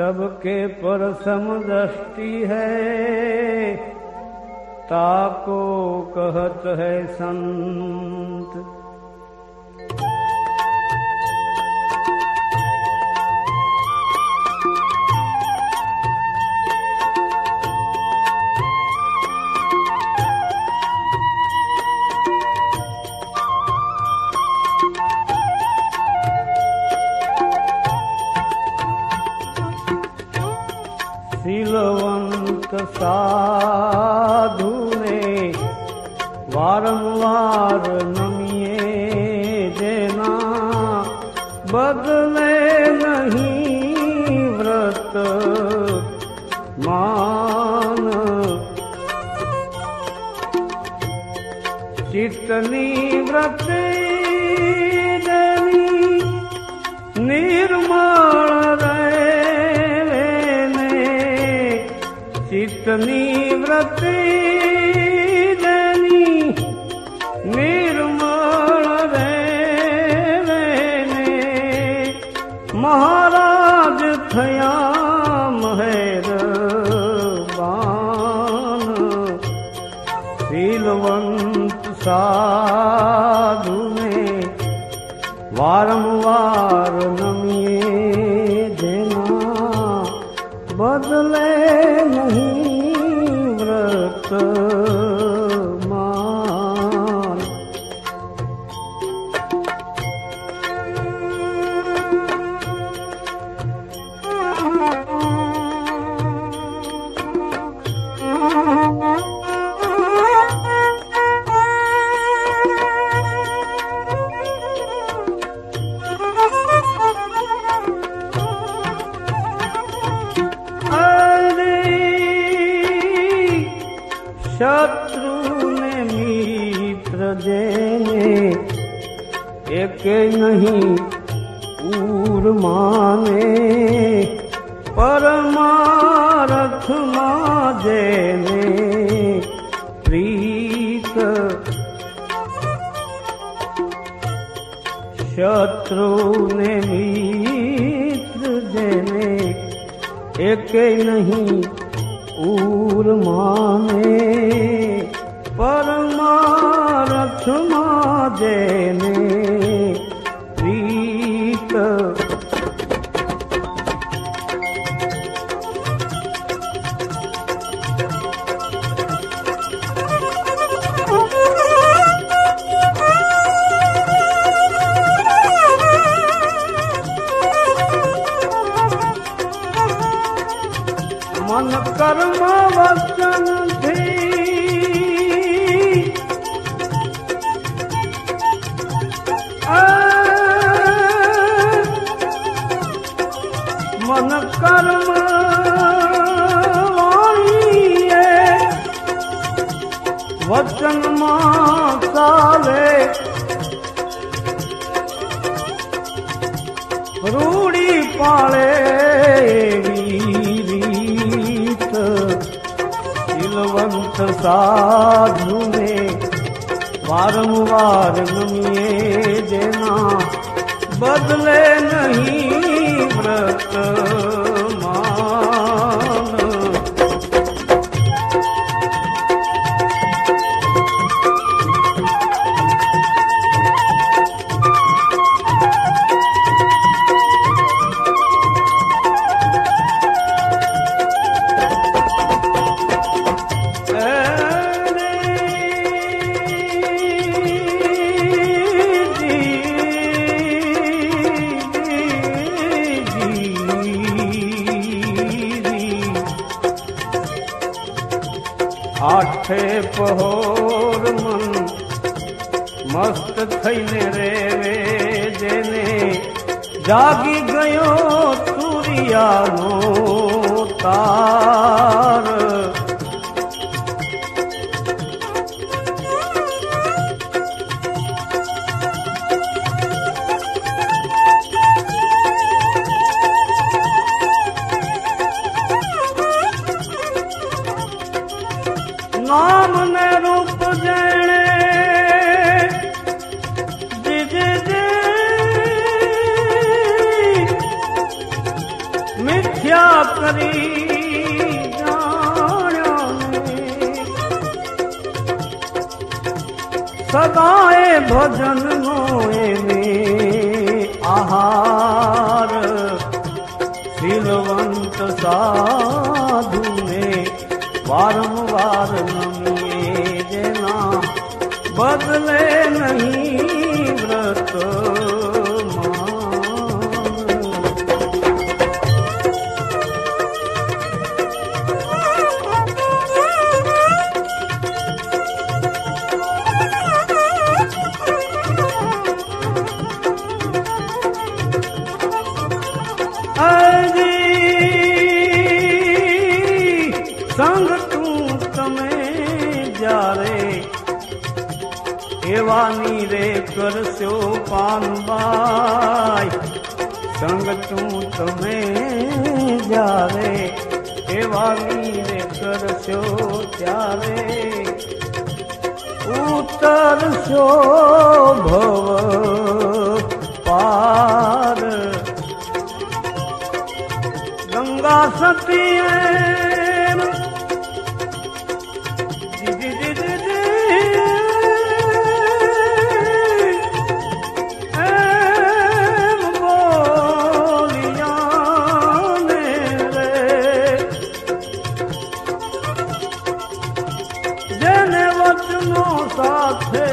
सबके पर समदृष्टि है ताको कहत है संत वसाधुमे वारं वार नमिये देना। बदले नहि व्रत मान। चितनी चित्तनिवृत्ति निव्रतिनि रेने महाराज थया महर बान। शीलवंत साधु में वारंवार वार બદલે નહીં વ્રત शत्रु मे मित्र देने एक नहीं पूर माने। परमारथ मा देने प्रीत। शत्रु मे मित्र देने एक नहीं ઉર માને પરમારથમાં જેને મન કર્મ વચનથી મન કર્મ વચનમાં ચાલે રૂડી પાળે શીલવંત સાધુને વારંવાર ગમીએ જેના બદલે નહીં વ્રત આઠે પહોર મન મસ્ત થઈને રેવે જેને જાગી ગયો સૂર્યાનો તાર. નામ ને રૂપ જેણે મિથ્યા કરી જાણ્યાને ભજન નો એને આહાર શીલવંત સાધુને વારંવાર નમીએ જેના બદલે નહીં વ્રત. એવાની રે કરશો પાનબાઈ. સંગ તું તમે જ્યારે એવાની રે કરશો ત્યારે ઉતરશો ભવ પાર. ગંગા સતી আছে